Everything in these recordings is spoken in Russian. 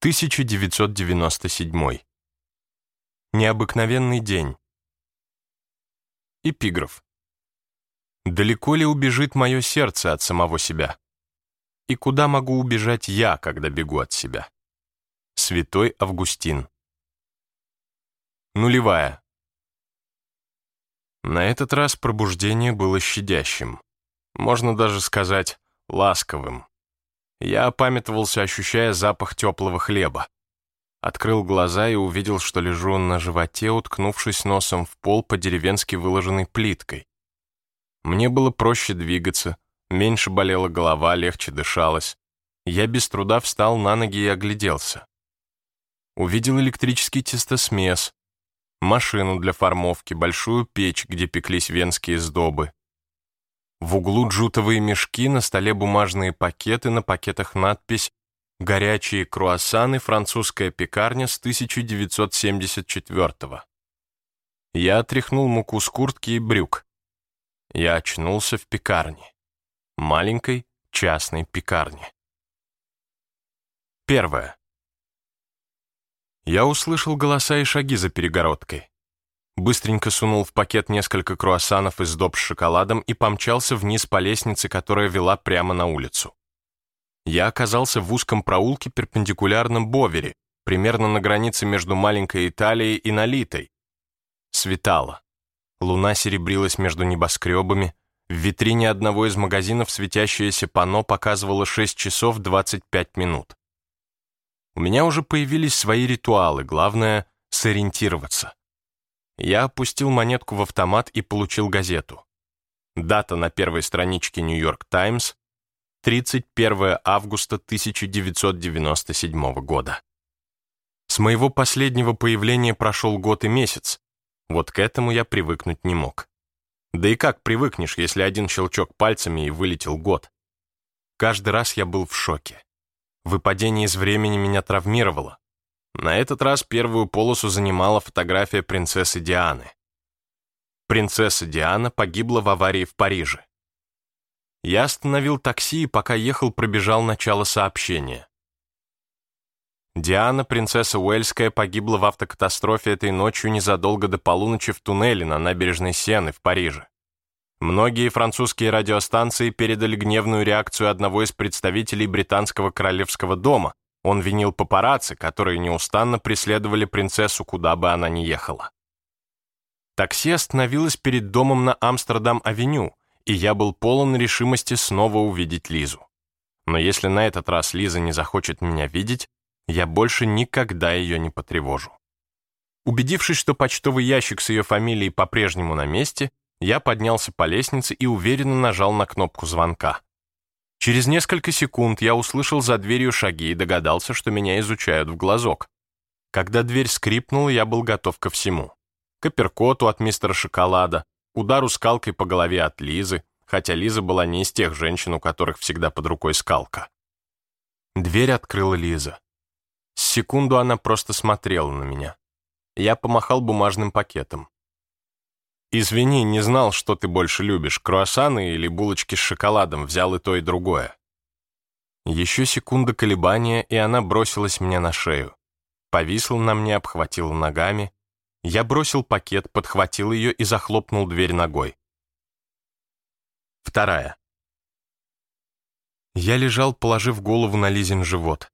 1997. Необыкновенный день. Эпиграф. Далеко ли убежит мое сердце от самого себя? И куда могу убежать я, когда бегу от себя? Святой Августин. Нулевая. На этот раз пробуждение было щадящим. Можно даже сказать, ласковым. Я опамятовался, ощущая запах теплого хлеба. Открыл глаза и увидел, что лежу на животе, уткнувшись носом в пол по-деревенски выложенной плиткой. Мне было проще двигаться, меньше болела голова, легче дышалось. Я без труда встал на ноги и огляделся. Увидел электрический тестосмес, машину для формовки, большую печь, где пеклись венские сдобы. В углу джутовые мешки, на столе бумажные пакеты, на пакетах надпись «Горячие круассаны, французская пекарня с 1974-го». Я отряхнул муку с куртки и брюк. Я очнулся в пекарне. Маленькой частной пекарне. Первое. Я услышал голоса и шаги за перегородкой. Быстренько сунул в пакет несколько круассанов из доп с шоколадом и помчался вниз по лестнице, которая вела прямо на улицу. Я оказался в узком проулке перпендикулярном Бовере, примерно на границе между маленькой Италией и Налитой. Светало. Луна серебрилась между небоскребами. В витрине одного из магазинов светящееся панно показывало 6 часов 25 минут. У меня уже появились свои ритуалы, главное — сориентироваться. Я опустил монетку в автомат и получил газету. Дата на первой страничке «Нью-Йорк Таймс» 31 августа 1997 года. С моего последнего появления прошел год и месяц. Вот к этому я привыкнуть не мог. Да и как привыкнешь, если один щелчок пальцами и вылетел год? Каждый раз я был в шоке. Выпадение из времени меня травмировало. На этот раз первую полосу занимала фотография принцессы Дианы. Принцесса Диана погибла в аварии в Париже. Я остановил такси и пока ехал, пробежал начало сообщения. Диана, принцесса Уэльская, погибла в автокатастрофе этой ночью незадолго до полуночи в туннеле на набережной Сены в Париже. Многие французские радиостанции передали гневную реакцию одного из представителей британского королевского дома. Он винил папарацци, которые неустанно преследовали принцессу, куда бы она ни ехала. Такси остановилось перед домом на Амстердам-авеню, и я был полон решимости снова увидеть Лизу. Но если на этот раз Лиза не захочет меня видеть, я больше никогда ее не потревожу. Убедившись, что почтовый ящик с ее фамилией по-прежнему на месте, я поднялся по лестнице и уверенно нажал на кнопку звонка. Через несколько секунд я услышал за дверью шаги и догадался, что меня изучают в глазок. Когда дверь скрипнула, я был готов ко всему. К апперкоту от мистера Шоколада, удару скалкой по голове от Лизы, хотя Лиза была не из тех женщин, у которых всегда под рукой скалка. Дверь открыла Лиза. С секунду она просто смотрела на меня. Я помахал бумажным пакетом. «Извини, не знал, что ты больше любишь, круассаны или булочки с шоколадом, взял и то, и другое». Еще секунда колебания, и она бросилась мне на шею. Повисла на мне, обхватила ногами. Я бросил пакет, подхватил ее и захлопнул дверь ногой. Вторая. Я лежал, положив голову на Лизин живот.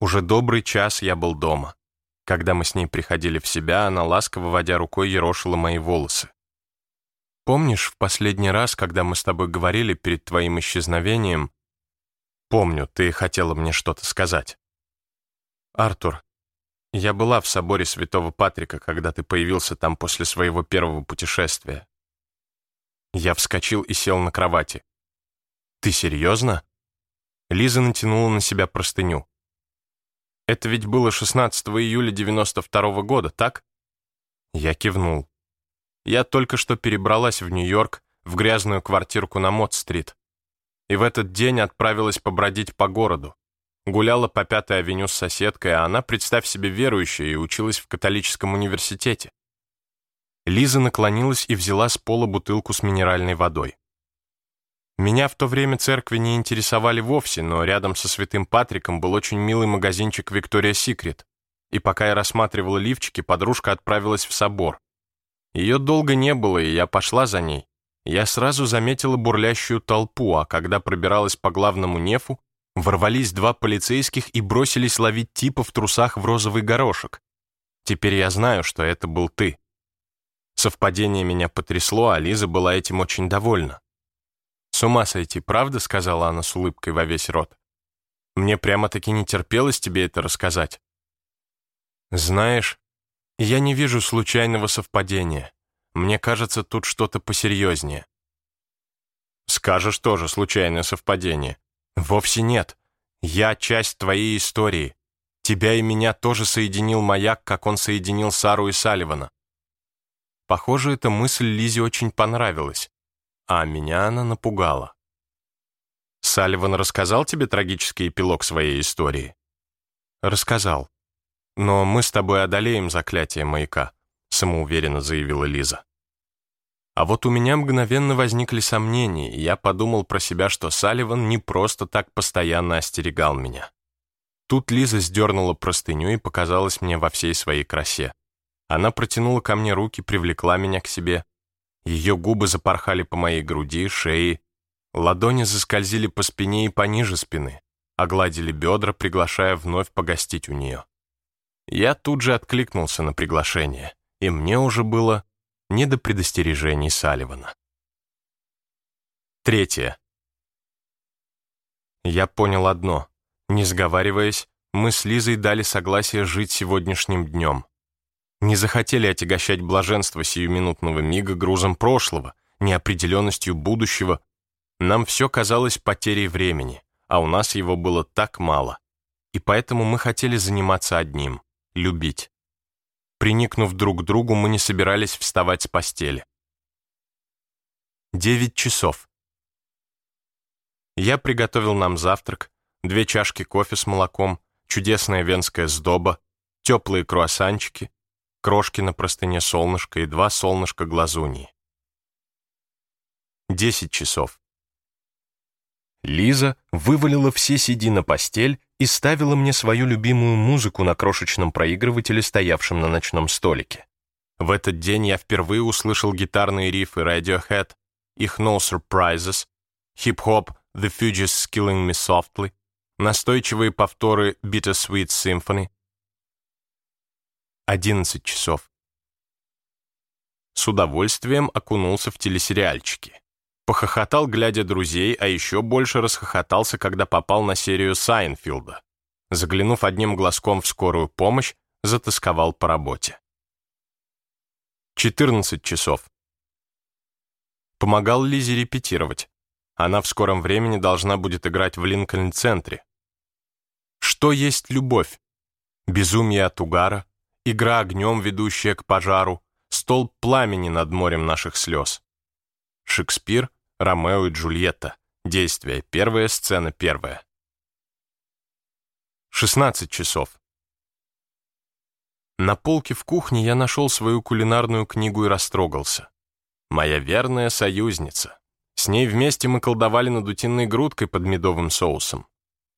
Уже добрый час я был дома. Когда мы с ней приходили в себя, она, ласково водя рукой, ерошила мои волосы. Помнишь, в последний раз, когда мы с тобой говорили перед твоим исчезновением? Помню, ты хотела мне что-то сказать. Артур, я была в соборе Святого Патрика, когда ты появился там после своего первого путешествия. Я вскочил и сел на кровати. Ты серьезно? Лиза натянула на себя простыню. Это ведь было 16 июля 92 -го года, так? Я кивнул. Я только что перебралась в Нью-Йорк, в грязную квартирку на Мот-стрит. И в этот день отправилась побродить по городу. Гуляла по Пятой авеню с соседкой, а она, представь себе, верующая и училась в католическом университете. Лиза наклонилась и взяла с пола бутылку с минеральной водой. Меня в то время церкви не интересовали вовсе, но рядом со Святым Патриком был очень милый магазинчик «Виктория Секрет». И пока я рассматривала лифчики, подружка отправилась в собор. Ее долго не было, и я пошла за ней. Я сразу заметила бурлящую толпу, а когда пробиралась по главному нефу, ворвались два полицейских и бросились ловить типа в трусах в розовый горошек. Теперь я знаю, что это был ты. Совпадение меня потрясло, а Лиза была этим очень довольна. «С ума сойти, правда?» — сказала она с улыбкой во весь рот. «Мне прямо-таки не терпелось тебе это рассказать». «Знаешь, я не вижу случайного совпадения. Мне кажется, тут что-то посерьезнее». «Скажешь тоже случайное совпадение». «Вовсе нет. Я часть твоей истории. Тебя и меня тоже соединил маяк, как он соединил Сару и Салливана». Похоже, эта мысль Лизе очень понравилась а меня она напугала. Салливан рассказал тебе трагический эпилог своей истории? Рассказал. Но мы с тобой одолеем заклятие маяка, самоуверенно заявила Лиза. А вот у меня мгновенно возникли сомнения, и я подумал про себя, что Салливан не просто так постоянно остерегал меня. Тут Лиза сдернула простыню и показалась мне во всей своей красе. Она протянула ко мне руки, привлекла меня к себе, ее губы запорхали по моей груди, шее. Ладони заскользили по спине и пониже спины, огладили бедра, приглашая вновь погостить у нее. Я тут же откликнулся на приглашение, и мне уже было не до предостережений Салливана. Третье. Я понял одно. Не сговариваясь, мы с Лизой дали согласие жить сегодняшним днем не захотели отягощать блаженство сиюминутного мига грузом прошлого, неопределенностью будущего. Нам все казалось потерей времени, а у нас его было так мало. И поэтому мы хотели заниматься одним — любить. Приникнув друг к другу, мы не собирались вставать с постели. Девять часов. Я приготовил нам завтрак, две чашки кофе с молоком, чудесная венская сдоба, теплые круассанчики, крошки на простыне солнышка и два солнышка глазуньи. Десять часов. Лиза вывалила все сиди на постель и ставила мне свою любимую музыку на крошечном проигрывателе, стоявшем на ночном столике. В этот день я впервые услышал гитарные рифы Radiohead, их No Surprises, хип-хоп The Fugees Killing Me Softly, настойчивые повторы Bittersweet Symphony, 11 часов. С удовольствием окунулся в телесериальчики. Похохотал, глядя друзей, а еще больше расхохотался, когда попал на серию Сайнфилда. Заглянув одним глазком в скорую помощь, затасковал по работе. 14 часов. Помогал Лизе репетировать. Она в скором времени должна будет играть в Линкольн-центре. Что есть любовь? Безумие от угара, игра огнем, ведущая к пожару, столб пламени над морем наших слез. Шекспир, Ромео и Джульетта. Действие. Первая сцена первая. 16 часов. На полке в кухне я нашел свою кулинарную книгу и растрогался. Моя верная союзница. С ней вместе мы колдовали над утиной грудкой под медовым соусом.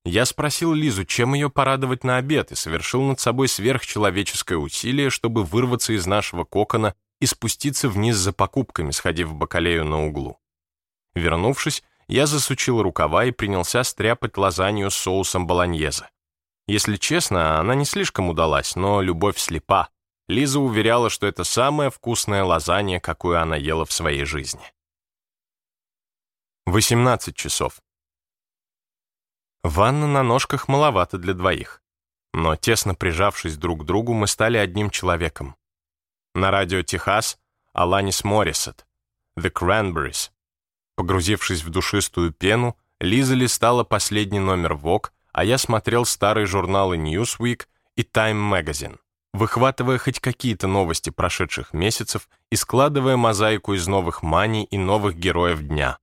Я спросил Лизу, чем ее порадовать на обед, и совершил над собой сверхчеловеческое усилие, чтобы вырваться из нашего кокона и спуститься вниз за покупками, сходив в бакалею на углу. Вернувшись, я засучил рукава и принялся стряпать лазанью с соусом болоньезе. Если честно, она не слишком удалась, но любовь слепа. Лиза уверяла, что это самая вкусная лазанья, какую она ела в своей жизни. 18 часов. Ванна на ножках маловато для двоих. Но тесно прижавшись друг к другу, мы стали одним человеком. На радио «Техас» Аланис Моррисет, «The Cranberries». Погрузившись в душистую пену, Лиза листала последний номер Vogue, а я смотрел старые журналы Newsweek и Time Magazine, выхватывая хоть какие-то новости прошедших месяцев и складывая мозаику из новых маний и новых героев дня.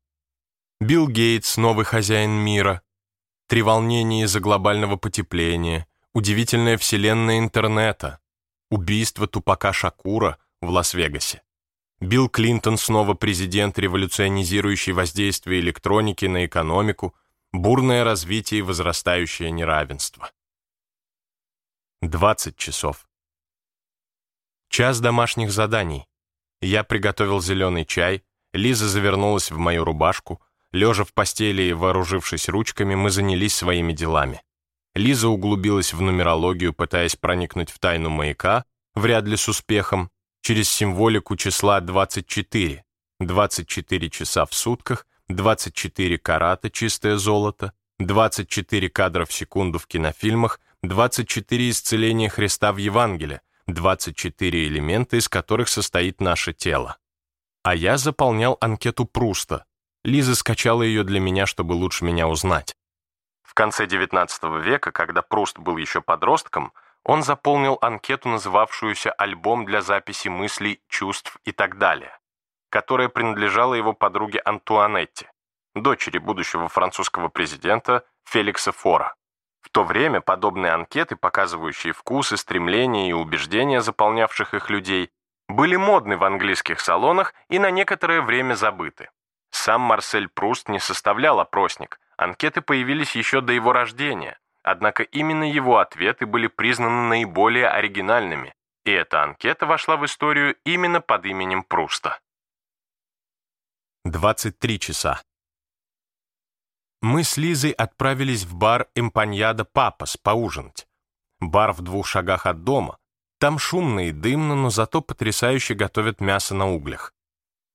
Билл Гейтс, новый хозяин мира, Три волнения из-за глобального потепления, удивительная вселенная интернета, убийство тупака Шакура в Лас-Вегасе, Билл Клинтон снова президент, революционизирующий воздействие электроники на экономику, бурное развитие и возрастающее неравенство. 20 часов. Час домашних заданий. Я приготовил зеленый чай, Лиза завернулась в мою рубашку, лежа в постели и вооружившись ручками, мы занялись своими делами. Лиза углубилась в нумерологию, пытаясь проникнуть в тайну маяка, вряд ли с успехом, через символику числа 24. 24 часа в сутках, 24 карата чистое золото, 24 кадра в секунду в кинофильмах, 24 исцеления Христа в Евангелии, 24 элемента, из которых состоит наше тело. А я заполнял анкету Пруста. Лиза скачала ее для меня, чтобы лучше меня узнать. В конце XIX века, когда Пруст был еще подростком, он заполнил анкету, называвшуюся «Альбом для записи мыслей, чувств и так далее», которая принадлежала его подруге Антуанетте, дочери будущего французского президента Феликса Фора. В то время подобные анкеты, показывающие вкусы, стремления и убеждения заполнявших их людей, были модны в английских салонах и на некоторое время забыты. Сам Марсель Пруст не составлял опросник, анкеты появились еще до его рождения, однако именно его ответы были признаны наиболее оригинальными, и эта анкета вошла в историю именно под именем Пруста. 23 часа. Мы с Лизой отправились в бар «Эмпаньяда Папас» поужинать. Бар в двух шагах от дома. Там шумно и дымно, но зато потрясающе готовят мясо на углях.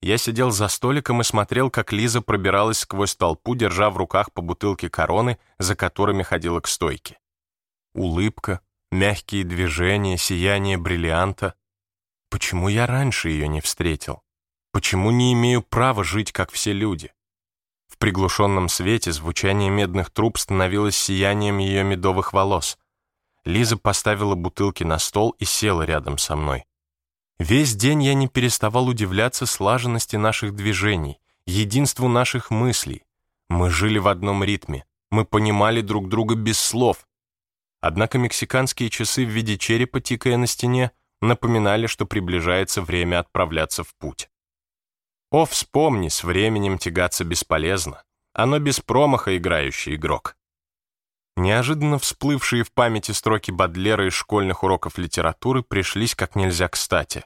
Я сидел за столиком и смотрел, как Лиза пробиралась сквозь толпу, держа в руках по бутылке короны, за которыми ходила к стойке. Улыбка, мягкие движения, сияние бриллианта. Почему я раньше ее не встретил? Почему не имею права жить, как все люди? В приглушенном свете звучание медных труб становилось сиянием ее медовых волос. Лиза поставила бутылки на стол и села рядом со мной. Весь день я не переставал удивляться слаженности наших движений, единству наших мыслей. Мы жили в одном ритме, мы понимали друг друга без слов. Однако мексиканские часы в виде черепа, тикая на стене, напоминали, что приближается время отправляться в путь. О, вспомни, с временем тягаться бесполезно. Оно без промаха играющий игрок. Неожиданно всплывшие в памяти строки Бадлера из школьных уроков литературы пришлись как нельзя кстати.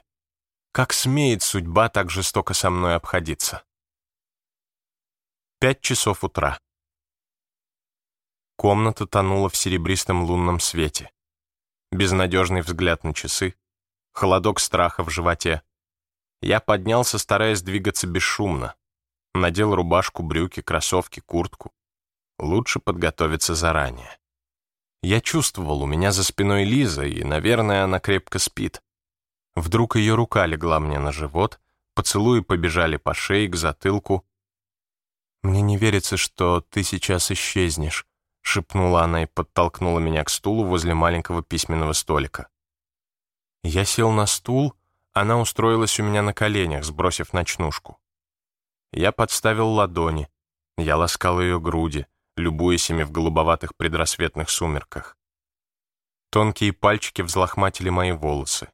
Как смеет судьба так жестоко со мной обходиться? Пять часов утра. Комната тонула в серебристом лунном свете. Безнадежный взгляд на часы, холодок страха в животе, я поднялся, стараясь двигаться бесшумно. Надел рубашку, брюки, кроссовки, куртку. Лучше подготовиться заранее. Я чувствовал, у меня за спиной Лиза, и, наверное, она крепко спит. Вдруг ее рука легла мне на живот, поцелуи побежали по шее к затылку. «Мне не верится, что ты сейчас исчезнешь», — шепнула она и подтолкнула меня к стулу возле маленького письменного столика. Я сел на стул, она устроилась у меня на коленях, сбросив ночнушку. Я подставил ладони, я ласкал ее груди, любуясь ими в голубоватых предрассветных сумерках. Тонкие пальчики взлохматили мои волосы.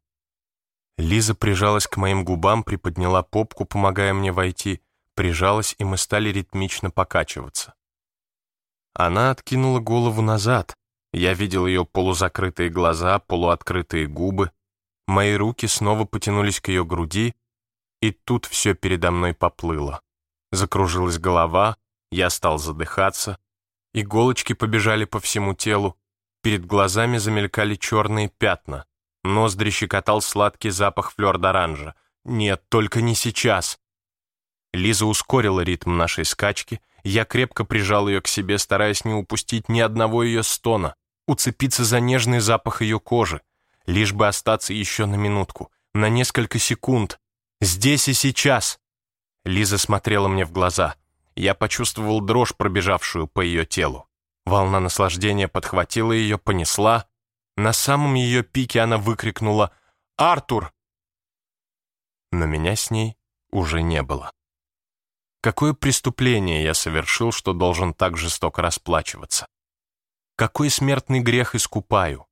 Лиза прижалась к моим губам, приподняла попку, помогая мне войти, прижалась, и мы стали ритмично покачиваться. Она откинула голову назад. Я видел ее полузакрытые глаза, полуоткрытые губы, Мои руки снова потянулись к ее груди, и тут все передо мной поплыло. Закружилась голова, я стал задыхаться, иголочки побежали по всему телу, перед глазами замелькали черные пятна, ноздри щекотал сладкий запах флёр-д'оранжа. Нет, только не сейчас. Лиза ускорила ритм нашей скачки, я крепко прижал ее к себе, стараясь не упустить ни одного ее стона, уцепиться за нежный запах ее кожи, лишь бы остаться еще на минутку, на несколько секунд, здесь и сейчас. Лиза смотрела мне в глаза. Я почувствовал дрожь, пробежавшую по ее телу. Волна наслаждения подхватила ее, понесла. На самом ее пике она выкрикнула «Артур!». Но меня с ней уже не было. Какое преступление я совершил, что должен так жестоко расплачиваться? Какой смертный грех искупаю?